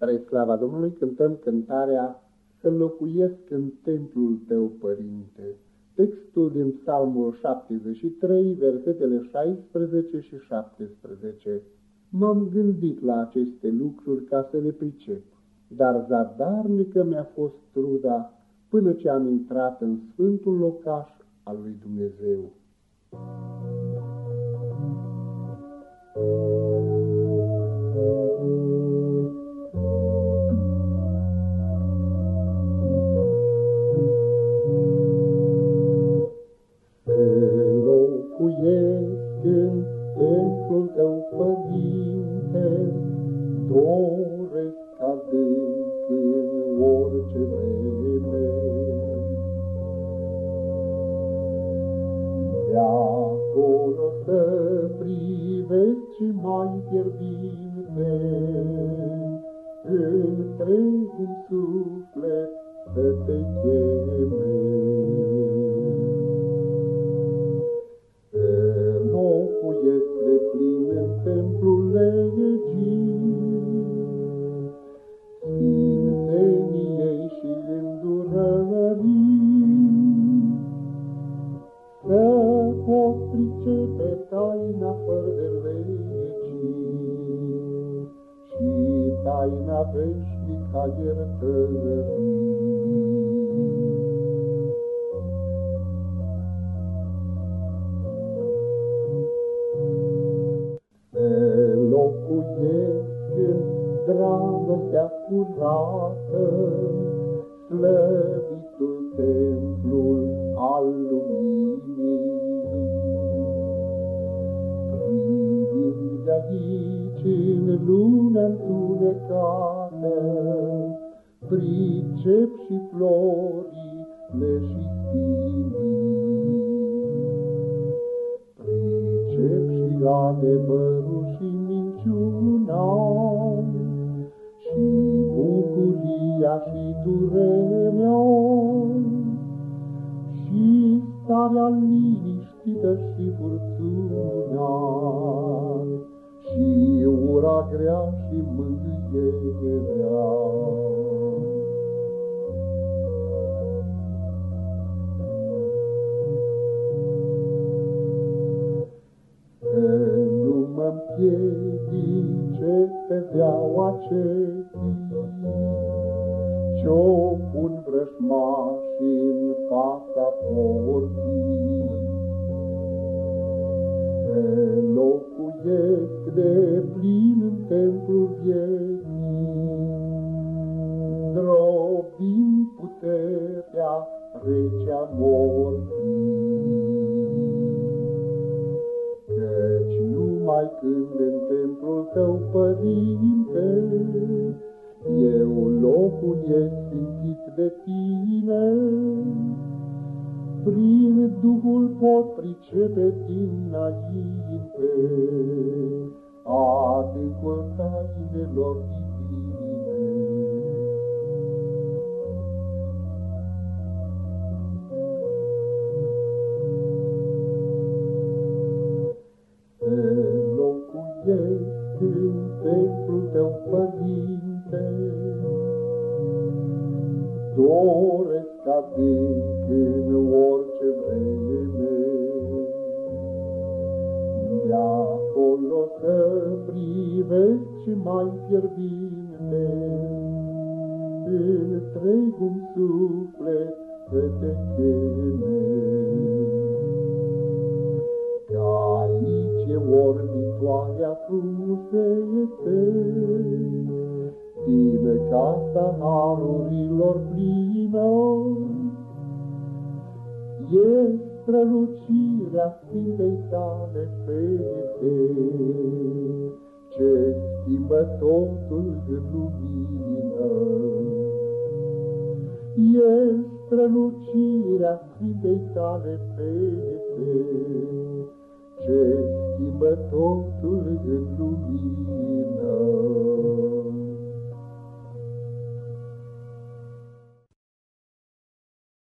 Spre slava Domnului cântăm cântarea Să locuiesc în templul tău, Părinte. Textul din Psalmul 73, versetele 16 și 17. M-am gândit la aceste lucruri ca să le pricep, dar zadarnică mi-a fost truda până ce am intrat în sfântul locaș al lui Dumnezeu. templul acolo să privesc și mai fierbinte, întregul suflet să te cheme. Pricepe taina fără de legii și taina veșnica iertării. locuiesc în dragostea curată, slăvitul în lumea întunecată, pricep și florile și spinii. Pricep și adevărul și minciuna, și bucuria și durerea, și starea liniștită și furtuna ura grea și mângâierea. nu mă pe deaua cetii, Ce-o pun vrășmașii în fața porții, locuiesc de plin în templul vieții, Zdrobind puterea recea morții. Căci numai când în templul tău, Părinte, eu locul e simțit de tine, prin Duhul pot pricepe dinainte adâncul tainelor divine. Te locuiesc în templul tău, Părinte, doresc adânc în orice vreme. Acolo să privesc și mai fierbinte, întregul suflet să te cheme. Că aici e orbitoarea frumusețe, din casa harurilor plină, e strălucirea Sfintei tale fete, ce schimbă totul în lumină. E strălucirea Sfintei tale fete, ce schimbă totul în lumină.